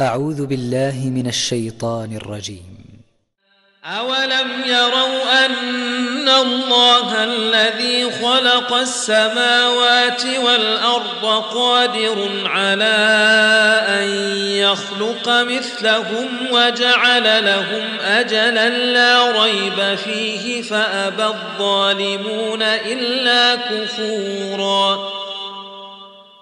أعوذ بالله من الشيطان الرجيم. أولم يروا أن الله الذي خلق السماوات والأرض قادر على أن يخلق مثلهم وجعل لهم أجلا لا ريب فيه فأبى الظالمون إلا كفوراً.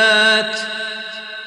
ۖ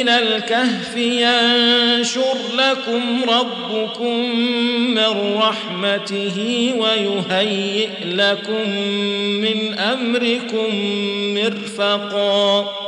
إلى الكهف ينشر لكم ربكم من رحمته ويهيئ لكم من أمركم مرفقاً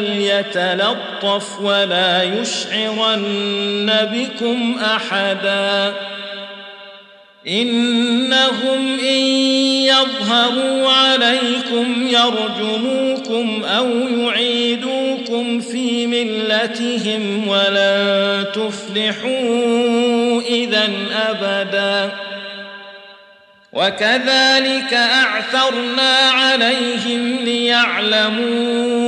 منه وليتلطف ولا يشعرن بكم أحدا. إنهم إن يظهروا عليكم يرجموكم أو يعيدوكم في ملتهم ولن تفلحوا إذا أبدا. وكذلك أعثرنا عليهم ليعلموا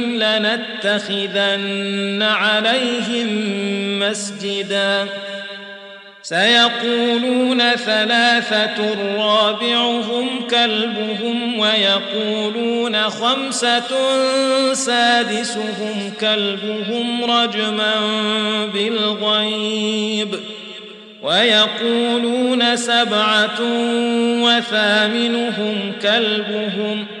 لنتخذن عليهم مسجدا. سيقولون ثلاثة رابعهم كلبهم ويقولون خمسة سادسهم كلبهم رجما بالغيب. ويقولون سبعة وثامنهم كلبهم ۖ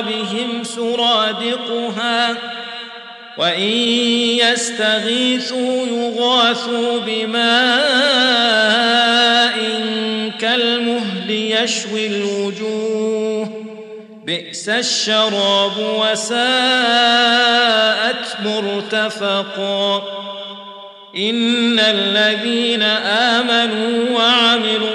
بهم سرادقها وإن يستغيثوا يغاثوا بماء كالمهل يشوي الوجوه بئس الشراب وساءت مرتفقا إن الذين آمنوا وعملوا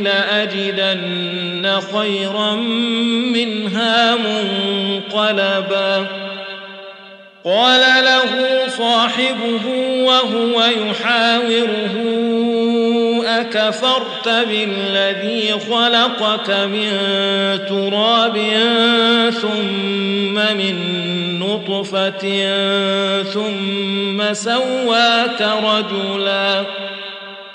لاجدن خيرا منها منقلبا. قال له صاحبه وهو يحاوره أكفرت بالذي خلقك من تراب ثم من نطفة ثم سواك رجلا.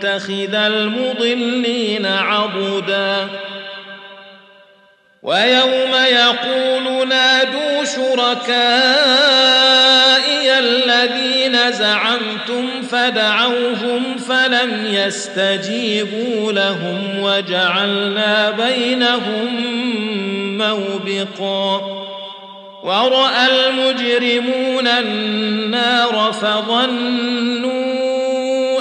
متخذ المضلين عضدا. ويوم يقول نادوا شركائي الذين زعمتم فدعوهم فلم يستجيبوا لهم وجعلنا بينهم موبقا. وراى المجرمون النار فظنوا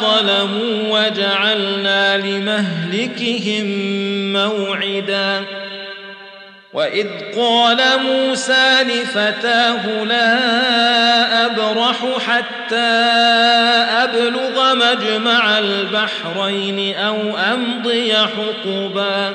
ظلموا وجعلنا لمهلكهم موعدا. وإذ قال موسى لفتاه لا أبرح حتى أبلغ مجمع البحرين أو أمضي حقبا.